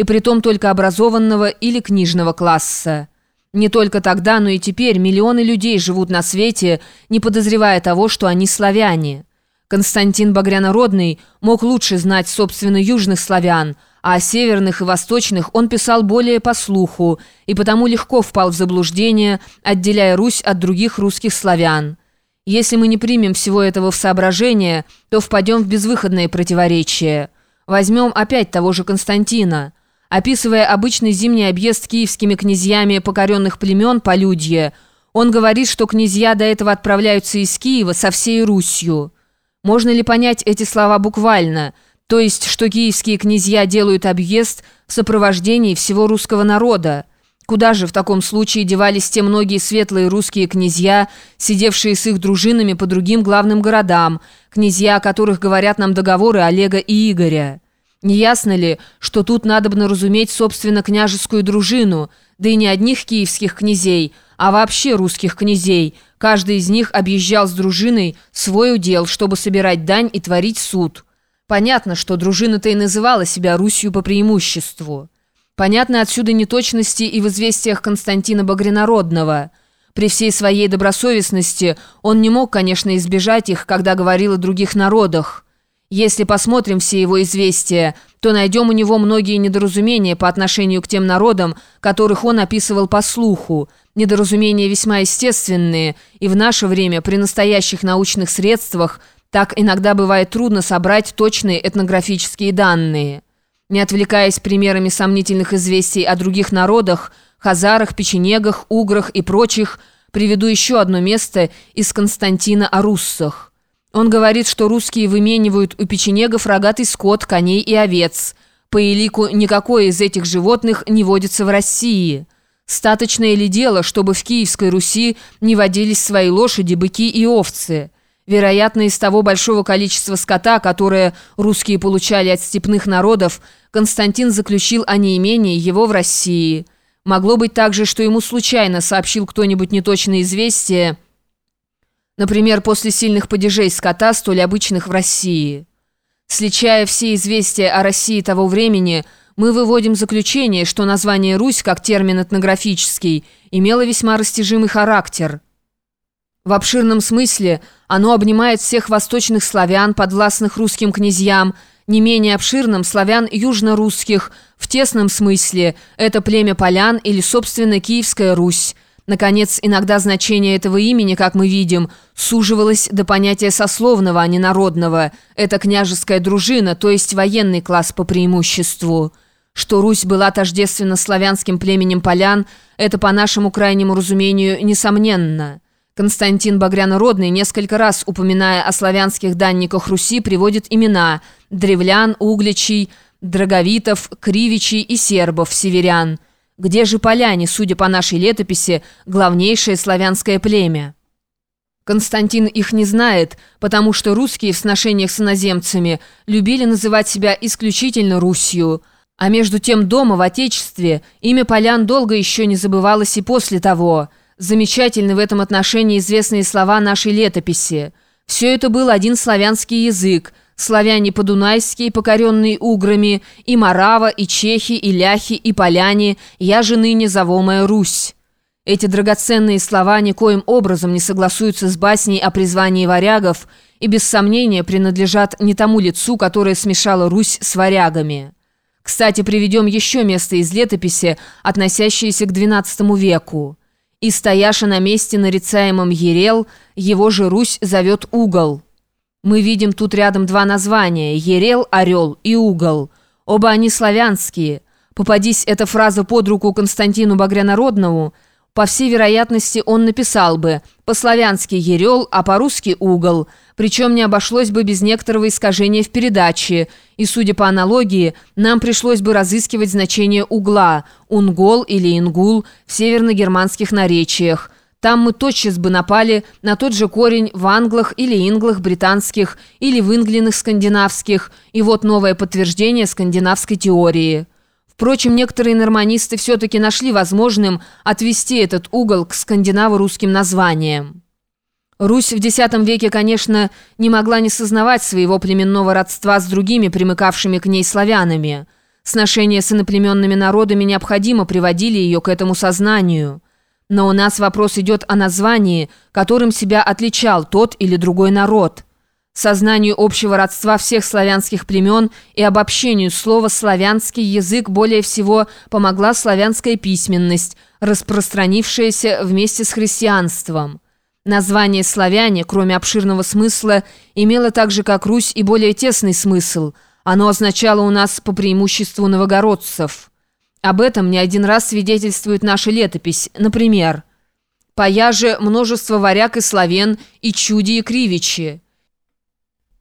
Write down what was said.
и притом только образованного или книжного класса. Не только тогда, но и теперь миллионы людей живут на свете, не подозревая того, что они славяне. Константин Багрянородный мог лучше знать, собственно, южных славян, а о северных и восточных он писал более по слуху, и потому легко впал в заблуждение, отделяя Русь от других русских славян. Если мы не примем всего этого в соображение, то впадем в безвыходное противоречие. Возьмем опять того же Константина – Описывая обычный зимний объезд киевскими князьями покоренных племен по Людье, он говорит, что князья до этого отправляются из Киева со всей Русью. Можно ли понять эти слова буквально, то есть, что киевские князья делают объезд в сопровождении всего русского народа? Куда же в таком случае девались те многие светлые русские князья, сидевшие с их дружинами по другим главным городам, князья, о которых говорят нам договоры Олега и Игоря? Не ясно ли, что тут надо бы разуметь, собственно, княжескую дружину, да и не одних киевских князей, а вообще русских князей. Каждый из них объезжал с дружиной свой удел, чтобы собирать дань и творить суд. Понятно, что дружина-то и называла себя Русью по преимуществу. Понятно отсюда неточности и в известиях Константина Багринародного. При всей своей добросовестности он не мог, конечно, избежать их, когда говорил о других народах. Если посмотрим все его известия, то найдем у него многие недоразумения по отношению к тем народам, которых он описывал по слуху. Недоразумения весьма естественные, и в наше время при настоящих научных средствах так иногда бывает трудно собрать точные этнографические данные. Не отвлекаясь примерами сомнительных известий о других народах, хазарах, печенегах, уграх и прочих, приведу еще одно место из Константина о руссах. Он говорит, что русские выменивают у печенегов рогатый скот, коней и овец. По элику никакое из этих животных не водится в России. Статочное ли дело, чтобы в Киевской Руси не водились свои лошади, быки и овцы? Вероятно, из того большого количества скота, которое русские получали от степных народов, Константин заключил о неимении его в России. Могло быть также, что ему случайно сообщил кто-нибудь неточное известие – Например, после сильных падежей скота, столь обычных в России. Сличая все известия о России того времени, мы выводим заключение, что название «Русь» как термин этнографический имело весьма растяжимый характер. В обширном смысле оно обнимает всех восточных славян, подвластных русским князьям, не менее обширным славян южно-русских, в тесном смысле это племя полян или, собственно, Киевская Русь, Наконец, иногда значение этого имени, как мы видим, суживалось до понятия сословного, а не народного. Это княжеская дружина, то есть военный класс по преимуществу. Что Русь была тождественна славянским племенем полян, это, по нашему крайнему разумению, несомненно. Константин Багрянородный, несколько раз упоминая о славянских данниках Руси, приводит имена древлян, угличей, драговитов, кривичей и сербов, северян – где же поляне, судя по нашей летописи, главнейшее славянское племя? Константин их не знает, потому что русские в сношениях с иноземцами любили называть себя исключительно Русью, а между тем дома в Отечестве имя полян долго еще не забывалось и после того. Замечательны в этом отношении известные слова нашей летописи. Все это был один славянский язык, славяне подунайские, покоренные уграми, и Марава, и чехи, и ляхи, и поляне, я же ныне завомая Русь. Эти драгоценные слова никоим образом не согласуются с басней о призвании варягов и без сомнения принадлежат не тому лицу, которое смешало Русь с варягами. Кстати, приведем еще место из летописи, относящееся к XII веку. «И стояша на месте нарицаемом Ерел, его же Русь зовет угол». Мы видим тут рядом два названия – Ерел, Орел и Угол. Оба они славянские. Попадись эта фраза под руку Константину Багрянародному, по всей вероятности он написал бы по-славянски «Ерел», а по-русски «Угол», причем не обошлось бы без некоторого искажения в передаче, и, судя по аналогии, нам пришлось бы разыскивать значение «угла» – «унгол» или «ингул» в северно-германских наречиях – там мы тотчас бы напали на тот же корень в англах или инглах британских или в инглинах скандинавских, и вот новое подтверждение скандинавской теории. Впрочем, некоторые норманисты все-таки нашли возможным отвести этот угол к скандинаво-русским названиям. Русь в X веке, конечно, не могла не сознавать своего племенного родства с другими примыкавшими к ней славянами – Сношения с иноплеменными народами необходимо приводили ее к этому сознанию. Но у нас вопрос идет о названии, которым себя отличал тот или другой народ. Сознанию общего родства всех славянских племен и обобщению слова «славянский язык» более всего помогла славянская письменность, распространившаяся вместе с христианством. Название «славяне», кроме обширного смысла, имело так же, как «Русь», и более тесный смысл. Оно означало у нас по преимуществу новогородцев. Об этом не один раз свидетельствует наша летопись. Например, «Паяже множество варяг и славян, и чуди, и кривичи».